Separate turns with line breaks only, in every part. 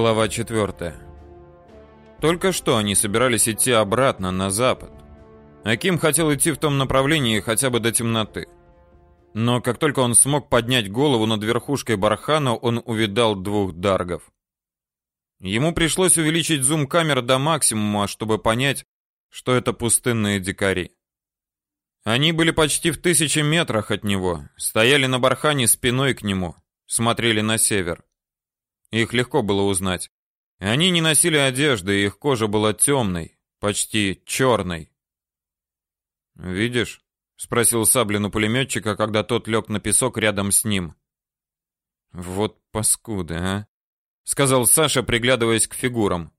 Глава 4. Только что они собирались идти обратно на запад. Аким хотел идти в том направлении хотя бы до темноты. Но как только он смог поднять голову над верхушкой бархана, он увидал двух даргов. Ему пришлось увеличить зум камер до максимума, чтобы понять, что это пустынные дикари. Они были почти в тысячи метрах от него, стояли на бархане спиной к нему, смотрели на север. Их легко было узнать. Они не носили одежды, их кожа была темной, почти черной. «Видишь?» — спросил Саблин у пулеметчика, когда тот лег на песок рядом с ним. «Вот паскуды, а!» — сказал Саша, приглядываясь к фигурам.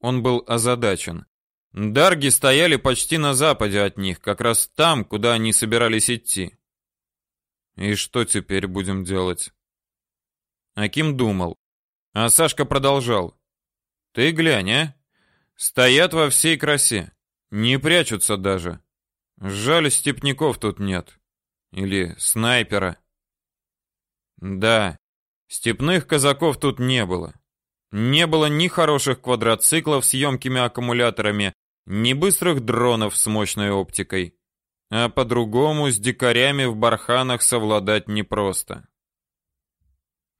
Он был озадачен. Дарги стояли почти на западе от них, как раз там, куда они собирались идти. «И что теперь будем делать?» Аким думал. А Сашка продолжал. Ты глянь, а? Стоят во всей красе. Не прячутся даже. Жаль, степняков тут нет. Или снайпера. Да, степных казаков тут не было. Не было ни хороших квадроциклов с емкими аккумуляторами, ни быстрых дронов с мощной оптикой. А по-другому с дикарями в барханах совладать непросто.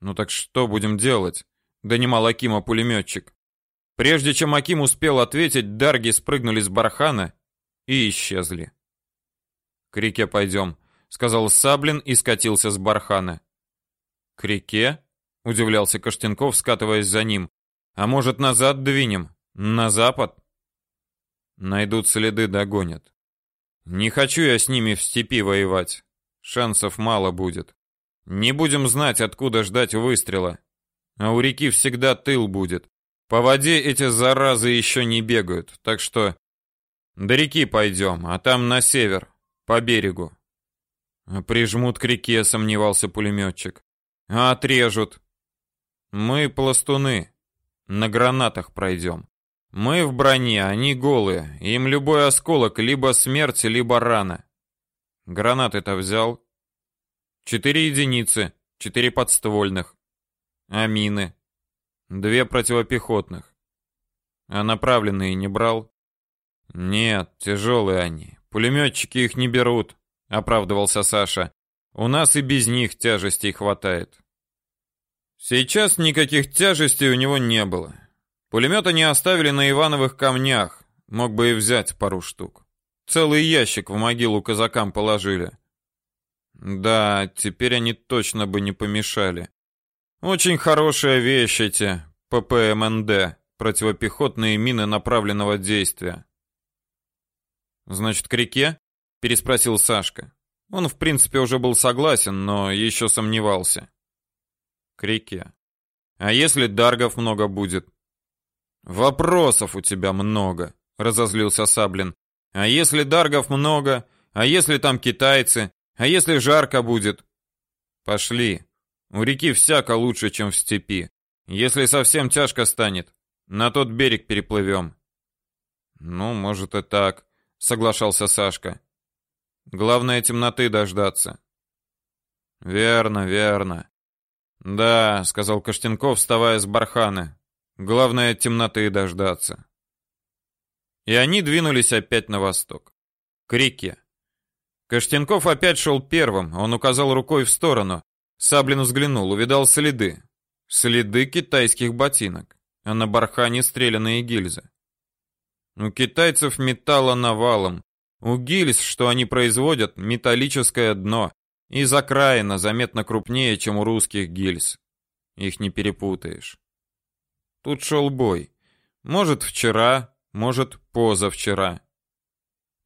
Ну так что будем делать? Донимал Акима пулеметчик. Прежде чем Аким успел ответить, дарги спрыгнули с бархана и исчезли. «К реке пойдем», — сказал Саблин и скатился с бархана. «К реке?» — удивлялся Каштенков, скатываясь за ним. «А может, назад двинем? На запад?» «Найдут следы, догонят. Не хочу я с ними в степи воевать. Шансов мало будет. Не будем знать, откуда ждать выстрела. А у реки всегда тыл будет. По воде эти заразы еще не бегают, так что до реки пойдем, а там на север, по берегу. А прижмут к реке, сомневался пулеметчик. А отрежут. Мы пластуны. На гранатах пройдем. Мы в броне, они голые. Им любой осколок либо смерть, либо рана. Гранаты-то взял. Четыре единицы, четыре подствольных. А мины? Две противопехотных. А направленные не брал? Нет, тяжелые они. Пулеметчики их не берут, оправдывался Саша. У нас и без них тяжестей хватает. Сейчас никаких тяжестей у него не было. Пулемета не оставили на Ивановых камнях. Мог бы и взять пару штук. Целый ящик в могилу казакам положили. Да, теперь они точно бы не помешали. Очень хорошая вещь эти ППМНД, противопехотные мины направленного действия. Значит, к реке? переспросил Сашка. Он, в принципе, уже был согласен, но еще сомневался. К реке. А если даргов много будет? Вопросов у тебя много, разозлился Саблин. А если даргов много? А если там китайцы? А если жарко будет? Пошли, у реки всяко лучше, чем в степи. Если совсем тяжко станет, на тот берег переплывем. Ну, может и так, соглашался Сашка. Главное темноты дождаться. Верно, верно. Да, сказал Каштенков, вставая с бархана. Главное темноты дождаться. И они двинулись опять на восток, к реке. Каштенков опять шел первым, он указал рукой в сторону, Саблин взглянул, увидал следы. Следы китайских ботинок, а на бархане стреляные гильзы. У китайцев металла навалом. У гильз, что они производят, металлическое дно. И закраина заметно крупнее, чем у русских гильз. Их не перепутаешь. Тут шел бой. Может, вчера, может, позавчера.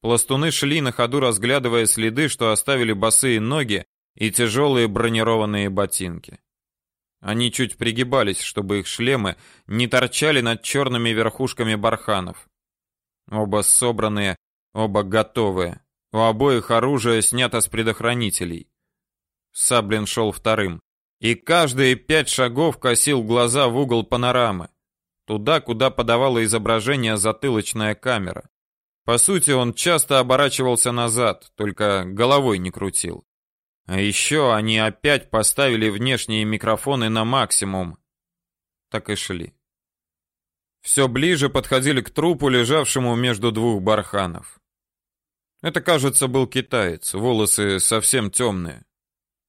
Пластуны шли на ходу, разглядывая следы, что оставили босые ноги и тяжелые бронированные ботинки. Они чуть пригибались, чтобы их шлемы не торчали над черными верхушками барханов. Оба собранные, оба готовые. У обоих оружие снято с предохранителей. Саблин шел вторым, и каждые пять шагов косил глаза в угол панорамы, туда, куда подавала изображение затылочная камера. По сути, он часто оборачивался назад, только головой не крутил. А еще они опять поставили внешние микрофоны на максимум. Так и шли. все ближе подходили к трупу, лежавшему между двух барханов. Это, кажется, был китаец, волосы совсем темные.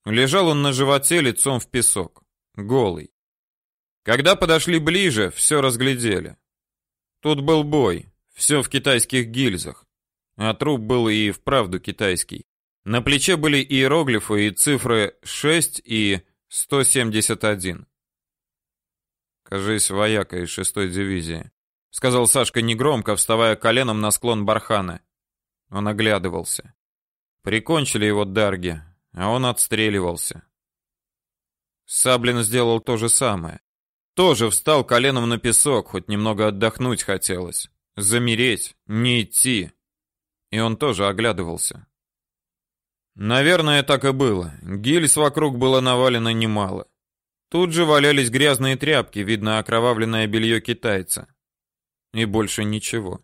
Лежал он на животе лицом в песок, голый. Когда подошли ближе, все разглядели. Тут был бой, все в китайских гильзах. А труп был и вправду китайский. На плече были иероглифы и цифры 6 и 171. Кажись, вояка из шестой дивизии, сказал Сашка негромко, вставая коленом на склон бархана. Он оглядывался. Прикончили его дарги, а он отстреливался. Саблин сделал то же самое. Тоже встал коленом на песок, хоть немного отдохнуть хотелось. Замереть, не идти. И он тоже оглядывался. Наверное, так и было. Гильз вокруг было навалено немало. Тут же валялись грязные тряпки, видно окровавленное белье китайца. И больше ничего.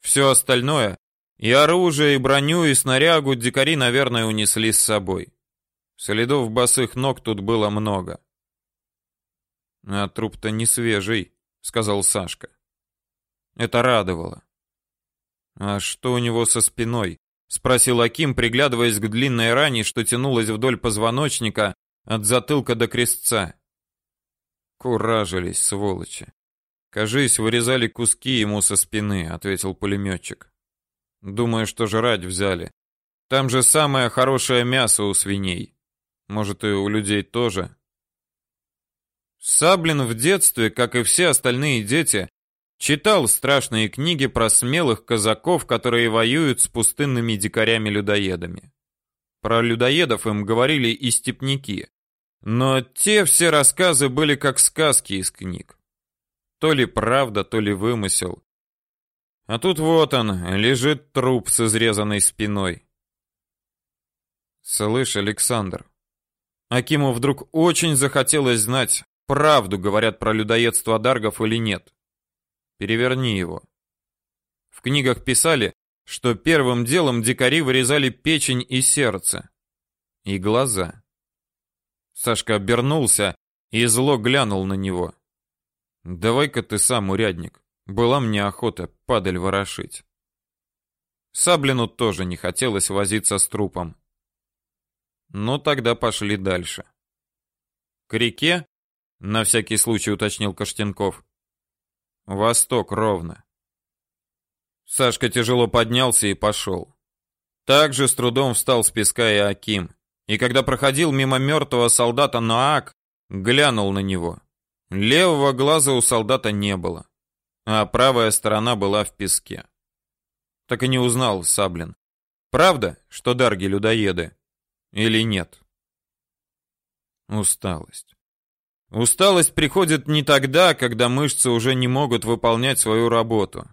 Все остальное, и оружие, и броню, и снарягу дикари, наверное, унесли с собой. Следов босых ног тут было много. А труп-то не свежий, сказал Сашка. Это радовало. А что у него со спиной? Спросил Аким, приглядываясь к длинной ране, что тянулась вдоль позвоночника от затылка до крестца. Куражились, сволочи. Кажись, вырезали куски ему со спины, ответил пулеметчик. Думаю, что жрать взяли. Там же самое хорошее мясо у свиней. Может, и у людей тоже. Саблин в детстве, как и все остальные дети, читал страшные книги про смелых казаков, которые воюют с пустынными дикарями-людоедами. Про людоедов им говорили и степняки. Но те все рассказы были как сказки из книг. То ли правда, то ли вымысел. А тут вот он, лежит труп с изрезанной спиной. Слышь, Александр. Акиму вдруг очень захотелось знать, правду говорят про людоедство даргов или нет. Переверни его. В книгах писали, что первым делом дикари вырезали печень и сердце. И глаза. Сашка обернулся и зло глянул на него. «Давай-ка ты сам, урядник. Была мне охота падаль ворошить». Саблину тоже не хотелось возиться с трупом. Ну, тогда пошли дальше. К реке, на всякий случай уточнил Каштенков. Восток ровно. Сашка тяжело поднялся и пошел. Также с трудом встал с песка и Аким и когда проходил мимо мертвого солдата Наак, глянул на него. Левого глаза у солдата не было, а правая сторона была в песке. Так и не узнал Саблин. Правда, что дарги людоеды или нет? Усталость. Усталость приходит не тогда, когда мышцы уже не могут выполнять свою работу.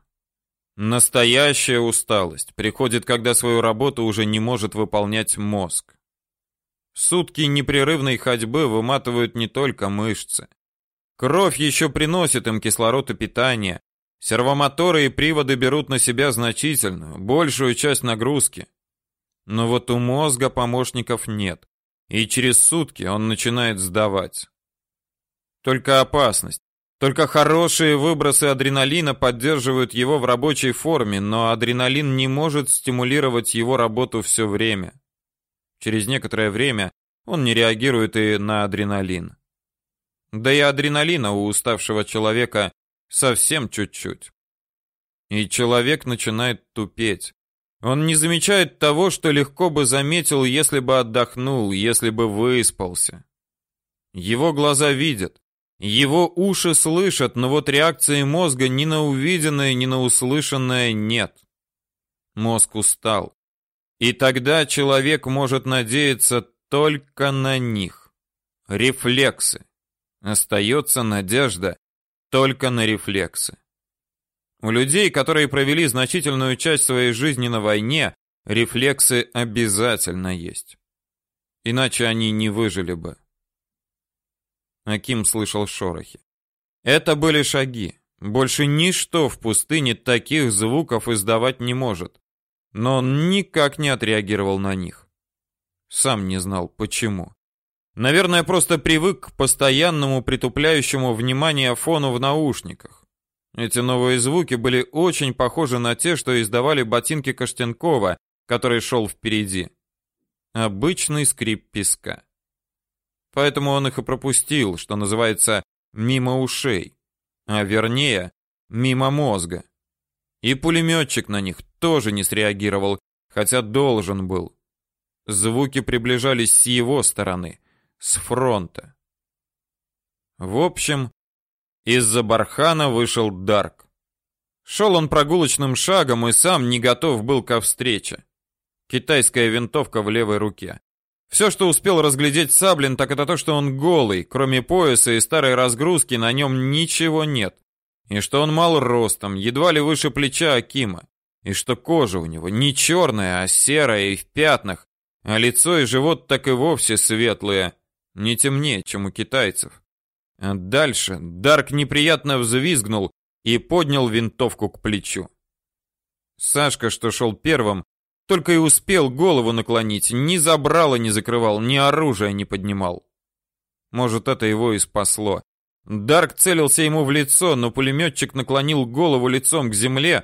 Настоящая усталость приходит, когда свою работу уже не может выполнять мозг. Сутки непрерывной ходьбы выматывают не только мышцы. Кровь еще приносит им кислород и питание. Сервомоторы и приводы берут на себя значительную, большую часть нагрузки. Но вот у мозга помощников нет, и через сутки он начинает сдавать. Только опасность. Только хорошие выбросы адреналина поддерживают его в рабочей форме, но адреналин не может стимулировать его работу все время. Через некоторое время он не реагирует и на адреналин. Да и адреналина у уставшего человека совсем чуть-чуть. И человек начинает тупеть. Он не замечает того, что легко бы заметил, если бы отдохнул, если бы выспался. Его глаза видят, его уши слышат, но вот реакции мозга ни на увиденное, ни на услышанное нет. Мозг устал. И тогда человек может надеяться только на них. Рефлексы. Остается надежда только на рефлексы. У людей, которые провели значительную часть своей жизни на войне, рефлексы обязательно есть. Иначе они не выжили бы. Аким слышал шорохи. Это были шаги. Больше ничто в пустыне таких звуков издавать не может но он никак не отреагировал на них. Сам не знал, почему. Наверное, просто привык к постоянному притупляющему внимание фону в наушниках. Эти новые звуки были очень похожи на те, что издавали ботинки Каштенкова, который шел впереди. Обычный скрип песка. Поэтому он их и пропустил, что называется, мимо ушей, а вернее, мимо мозга. И пулеметчик на них тоже не среагировал, хотя должен был. Звуки приближались с его стороны, с фронта. В общем, из-за бархана вышел Дарк. Шел он прогулочным шагом и сам не готов был ко встрече. Китайская винтовка в левой руке. Все, что успел разглядеть Саблин, так это то, что он голый, кроме пояса и старой разгрузки на нем ничего нет. И что он мал ростом, едва ли выше плеча Акима. И что кожа у него не черная, а серая и в пятнах, а лицо и живот так и вовсе светлые, не темнее, чем у китайцев. А дальше Дарк неприятно взвизгнул и поднял винтовку к плечу. Сашка, что шел первым, только и успел голову наклонить, ни забрала не закрывал, ни оружия не поднимал. Может, это его и спасло. Дарк целился ему в лицо, но пулеметчик наклонил голову лицом к земле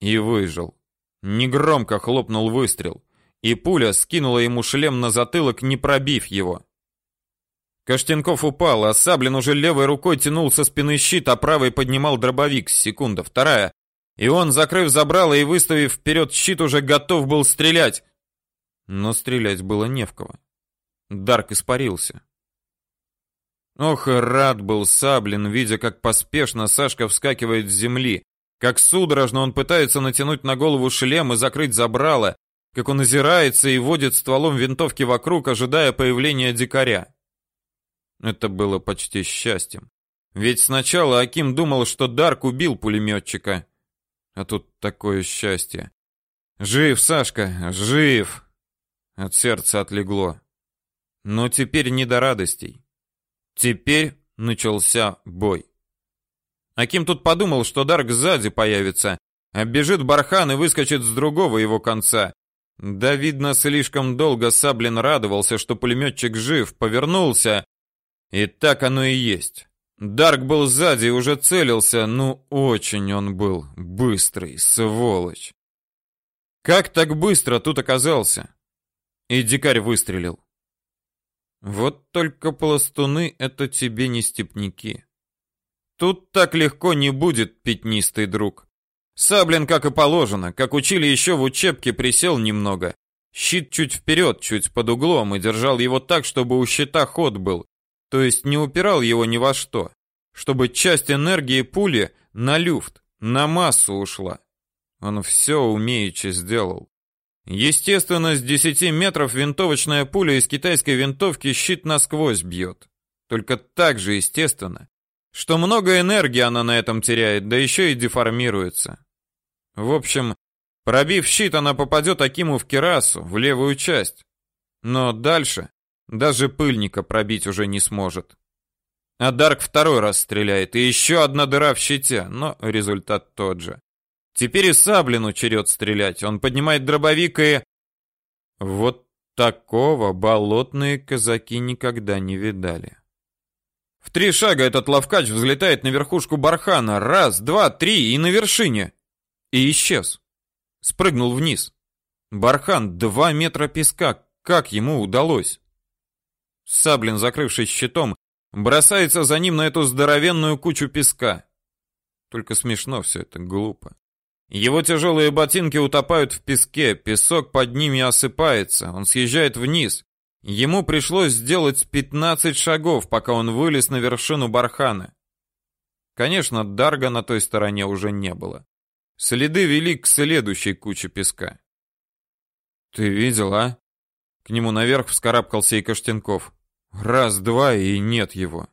и выжил. Негромко хлопнул выстрел, и пуля скинула ему шлем на затылок, не пробив его. Каштенков упал, а Саблин уже левой рукой тянул со спины щит, а правой поднимал дробовик. Секунда, вторая. И он, закрыв забрало и выставив вперед щит, уже готов был стрелять. Но стрелять было не в кого. Дарк испарился. Ох, рад был Саблин, видя, как поспешно Сашка вскакивает с земли, как судорожно он пытается натянуть на голову шлем и закрыть забрало, как он озирается и водит стволом винтовки вокруг, ожидая появления дикаря. Это было почти счастьем. Ведь сначала Аким думал, что Дарк убил пулеметчика. А тут такое счастье. Жив, Сашка, жив. От сердца отлегло. Но теперь не до радостей. Теперь начался бой. Аким тут подумал, что Дарк сзади появится, оббежит бархан и выскочит с другого его конца. Да, видно, слишком долго Саблин радовался, что пулеметчик жив, повернулся, и так оно и есть. Дарк был сзади и уже целился, ну очень он был быстрый, сволочь. Как так быстро тут оказался? И дикарь выстрелил. Вот только пластуны это тебе не степняки. Тут так легко не будет, пятнистый друг. Саблин, как и положено, как учили еще в учебке, присел немного. Щит чуть вперед, чуть под углом и держал его так, чтобы у щита ход был, то есть не упирал его ни во что, чтобы часть энергии пули на люфт, на массу ушла. Он все умеючи сделал. Естественно, с 10 метров винтовочная пуля из китайской винтовки щит насквозь бьет. Только так же естественно, что много энергии она на этом теряет, да еще и деформируется. В общем, пробив щит, она попадет Акиму в кирасу, в левую часть. Но дальше даже пыльника пробить уже не сможет. А Дарк второй раз стреляет, и еще одна дыра в щите, но результат тот же. Теперь и Саблину черед стрелять. Он поднимает дробовик и... Вот такого болотные казаки никогда не видали. В три шага этот ловкач взлетает на верхушку бархана. Раз, два, три и на вершине. И исчез. Спрыгнул вниз. Бархан два метра песка. Как ему удалось? Саблин, закрывшись щитом, бросается за ним на эту здоровенную кучу песка. Только смешно все это, глупо. Его тяжелые ботинки утопают в песке, песок под ними осыпается, он съезжает вниз. Ему пришлось сделать 15 шагов, пока он вылез на вершину бархана. Конечно, Дарга на той стороне уже не было. Следы вели к следующей куче песка. «Ты видел, а?» К нему наверх вскарабкался и Каштенков. Раз-два, и нет его.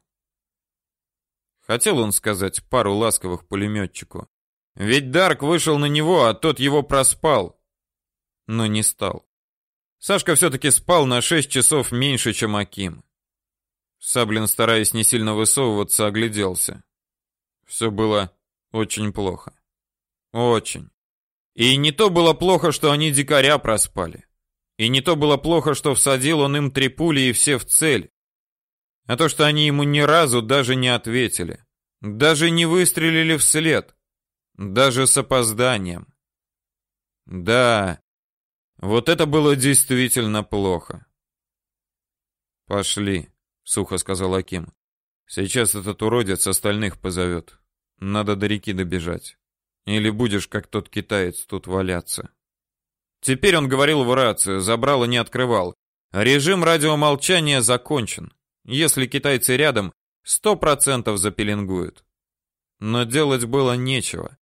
Хотел он сказать пару ласковых пулеметчику. Ведь Дарк вышел на него, а тот его проспал. Но не стал. Сашка все-таки спал на шесть часов меньше, чем Аким. Саблин, стараясь не сильно высовываться, огляделся. Все было очень плохо. Очень. И не то было плохо, что они дикаря проспали. И не то было плохо, что всадил он им три пули и все в цель, а то, что они ему ни разу даже не ответили. Даже не выстрелили вслед. Даже с опозданием. Да, вот это было действительно плохо. Пошли, сухо сказал Аким. Сейчас этот уродец остальных позовет. Надо до реки добежать. Или будешь как тот китаец тут валяться. Теперь он говорил в рацию, забрало не открывал. Режим радиомолчания закончен. Если китайцы рядом, сто процентов запеленгуют. Но делать было нечего.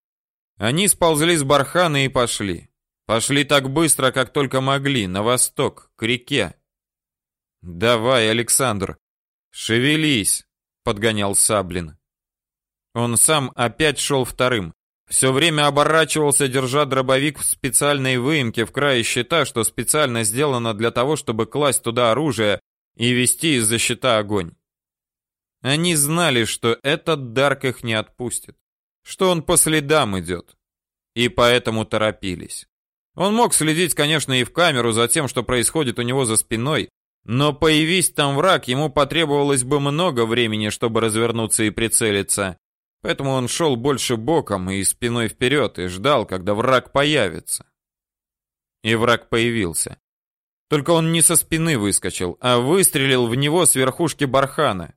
Они сползли с бархана и пошли. Пошли так быстро, как только могли, на восток, к реке. Давай, Александр, шевелись, подгонял Саблин. Он сам опять шел вторым. Все время оборачивался, держа дробовик в специальной выемке в крае щита, что специально сделано для того, чтобы класть туда оружие и вести из-за щита огонь. Они знали, что этот Дарк их не отпустит, что он по следам идет, и поэтому торопились. Он мог следить, конечно, и в камеру за тем, что происходит у него за спиной, но появись там враг, ему потребовалось бы много времени, чтобы развернуться и прицелиться. Поэтому он шел больше боком и спиной вперед и ждал, когда враг появится. И враг появился. Только он не со спины выскочил, а выстрелил в него с верхушки бархана.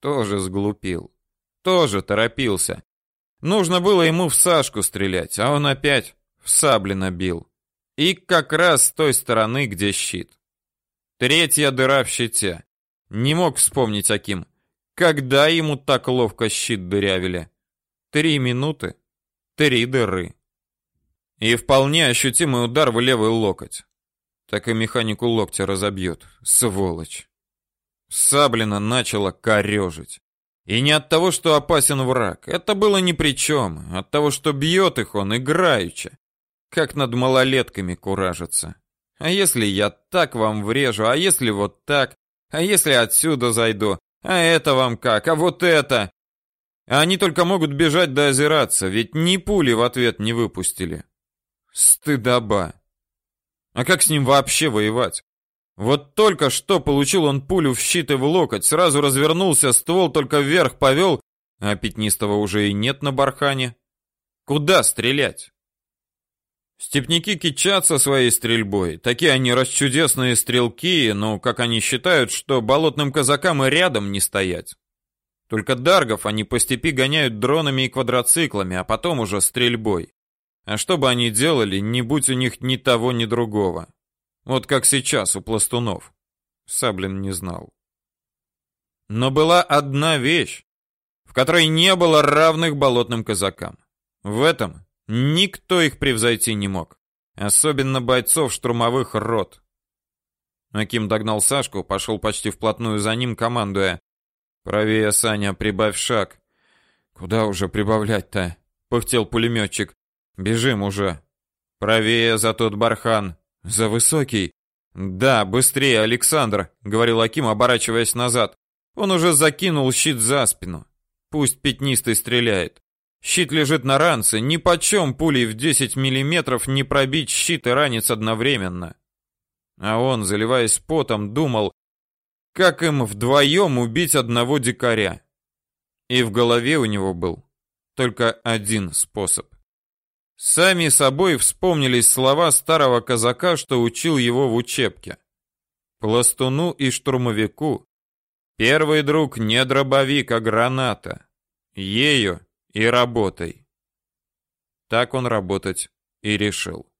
Тоже сглупил. Тоже торопился. Нужно было ему в Сашку стрелять, а он опять в сабли набил. И как раз с той стороны, где щит. Третья дыра в щите. Не мог вспомнить Аким. Когда ему так ловко щит дырявили? Три минуты, три дыры. И вполне ощутимый удар в левый локоть. Так и механику локтя разобьет, сволочь. Саблина начала корежить. И не от того, что опасен враг. Это было ни при чем. От того, что бьет их он играючи как над малолетками куражится. А если я так вам врежу, а если вот так, а если отсюда зайду, а это вам как, а вот это? Они только могут бежать да озираться, ведь ни пули в ответ не выпустили. Стыдоба. А как с ним вообще воевать? Вот только что получил он пулю в щит и в локоть, сразу развернулся, ствол только вверх повел, а пятнистого уже и нет на бархане. Куда стрелять? Степняки кичатся своей стрельбой. Такие они расчудесные стрелки, но, как они считают, что болотным казакам и рядом не стоять. Только даргов они по степи гоняют дронами и квадроциклами, а потом уже стрельбой. А что бы они делали, не будь у них ни того, ни другого. Вот как сейчас у пластунов. Саблин не знал. Но была одна вещь, в которой не было равных болотным казакам. В этом Никто их превзойти не мог, особенно бойцов штурмовых рот. Аким догнал Сашку, пошел почти вплотную за ним, командуя: "Правее, Саня, прибавь шаг". "Куда уже прибавлять-то?" пыхтел пулеметчик. "Бежим уже". "Правее за тот бархан, за высокий". "Да, быстрее, Александр", говорил Аким, оборачиваясь назад. Он уже закинул щит за спину. Пусть пятнистый стреляет. Щит лежит на ранце, ни почем пулей в 10 миллиметров не пробить щит и ранец одновременно. А он, заливаясь потом, думал, как им вдвоем убить одного дикаря. И в голове у него был только один способ. Сами собой вспомнились слова старого казака, что учил его в учебке. Пластуну и штурмовику первый друг не дробовик, а граната. Ею и работай. Так он работать и решил.